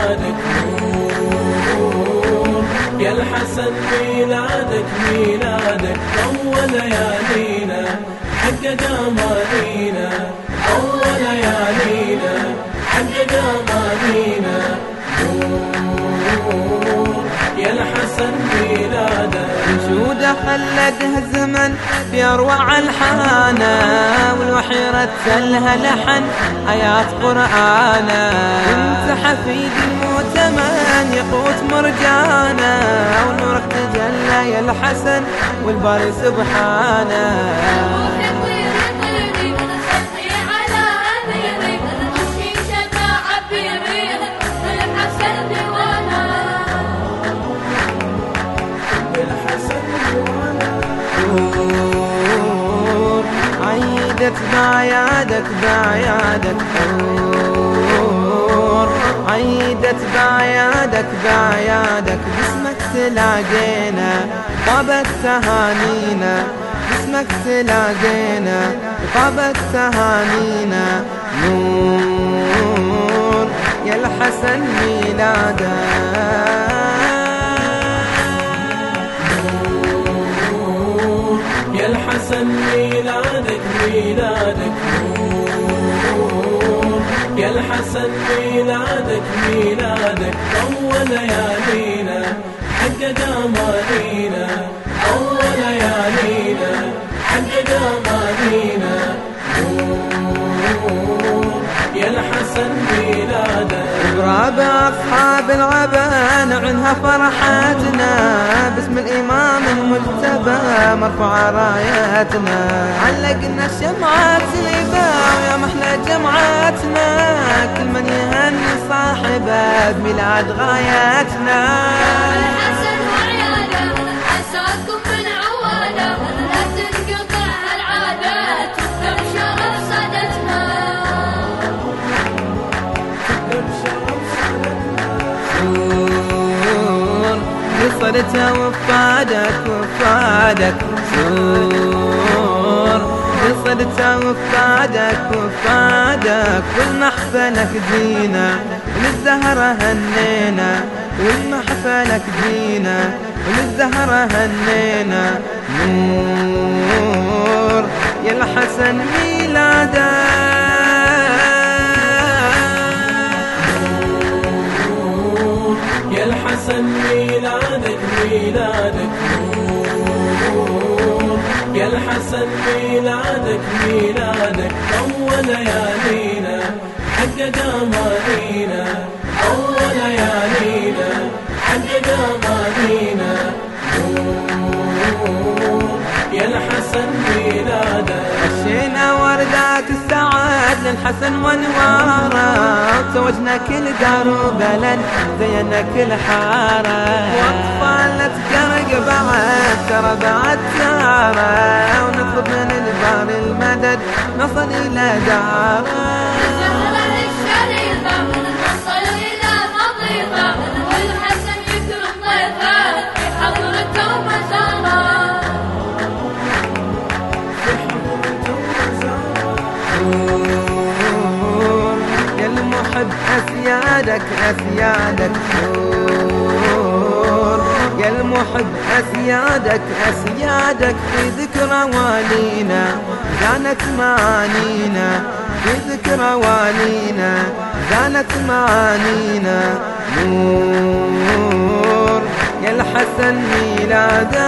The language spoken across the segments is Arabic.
ميلادك. نور يا الحسن ميلادك ميلادك. أول ليالينا حق جمالينا. أول ليالينا حق جمالينا. نور يا الحسن ميلادك. وجوده خلدها الزمن بأروع الحانة والوحي رتلها لحن آيات قرآنة. حفيد المؤتمن يقوت مرجانا ونورك تجلى يا الحسن والباري سبحانه. عيدت بعيادك بعيادك حور. عيدت بعيادك بعيادك باسمك تلاقينا طابت تهانينا باسمك تلاقينا طابت تهانينا. نور يا الحسن ميلادك الحسن ميلادك ميلادك نور يا الحسن ميلادك ميلادك طول ليالينا حقق امانينا طول ليالينا حقق امانينا يا الحسن ميلادك. برابع أصحاب العبان عنها فرحاتنا. باسم الإمام المجتبى مرفوع راياتنا. علقنا الشمعات زيبا صاحبه بميلاد غاياتنا الحسن وعياله من عواله لا تنقطع العادات صدتنا. وفادك وفادك. سور بصرته وفادك. وفادك والمحفلك دينا وللزهرة هنينا. والمحفلك دينا وللزهرة هنينا. نور يا الحسن ميلادك. الحسن ميلادك ميلادك. ميلادك ميلادك طول ليالينا حقق أمانينا طول ليالينا حقق أمانينا. نور يا الحسن ميلادك. مشينا وردات السعاد للحسن وانواره وتوجنا كل دار وبلد زينا كل حارة. واطفال تقرق بعد ترى بعد تارة. ونطلب من البار المدد نصل إلى دارة. أسيادك أسيادك نور يا المحب أسيادك أسيادك في ذكرى والينا. زانت معانينا في ذكرى والينا. زانت معانينا نور. يا الحسن ميلادك.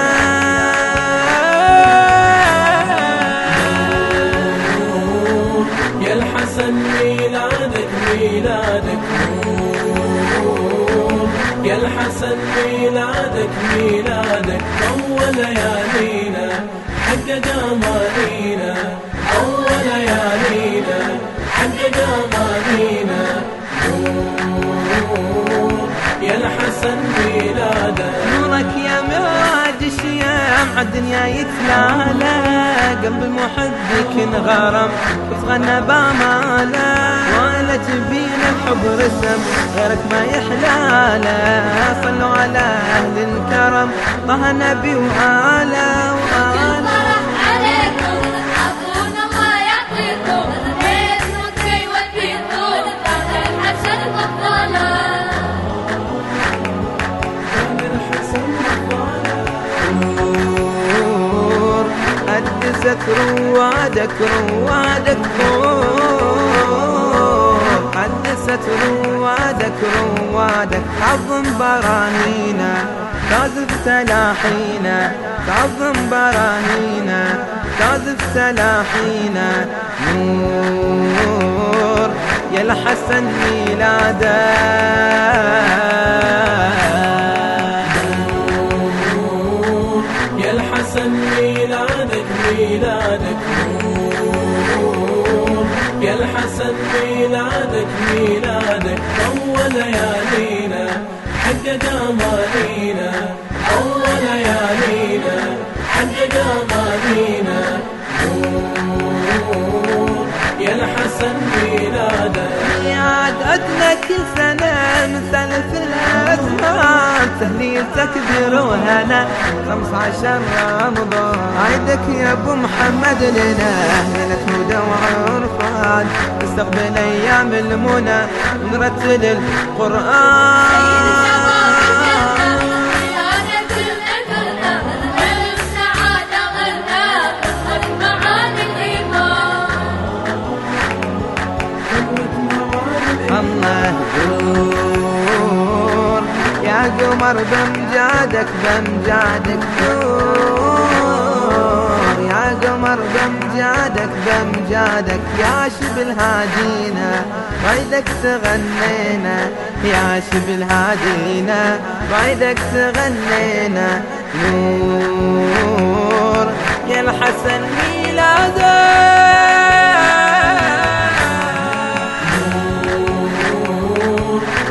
حقق امانينا طول ليالينا حقق امانينا نور يا الحسن ميلادك نورك يا مراج الشيام عالدنيا يتلالى. قلب المحب انغرم وتغنى باماله ولا جبين الحب رسم غيرك ما يحلاله صلوا على أهل الكرم طه نبي وآله حدثت روادك روادك حدثت روادك روادك عظم براهينا كاذب تلاحينا تعظم براهينا كاذب تلاحينا نور يا الحسن ميلاده. الحسن ميلادك ميلادك نور. يا الحسن ميلادك ميلادك. طول ليالينا حقق امانينا طول ليالينا حقق امانينا نور يا الحسن ميلادك. عدنا كل سنة مثل في تهليل تكبير وهنا. خمس عشر رمضان. عيدك يا أبو محمد لنا. ليلة هدى وعرفان. نستقبل أيام المنى. ونرتل القرآن. قمر بمجادك بمجادك دور يا قمر بمجادك بمجادك يا شبل هادينا بعيدك تغنينا. يا شبل هادينا بعيدك تغنينا. نور. يا الحسن ميلاده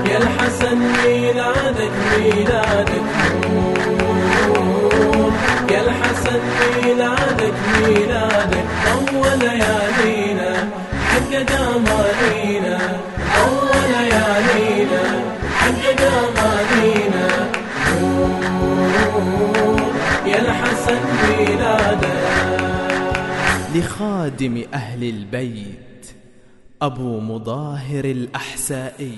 يا الحسن ميلادك نور يا الحسن ميلادك ميلادك طول ليالينا حقق امانينا طول ليالينا حقق امانينا نور يا الحسن ميلادك لخادم أهل البيت أبو مظاهر الأحسائي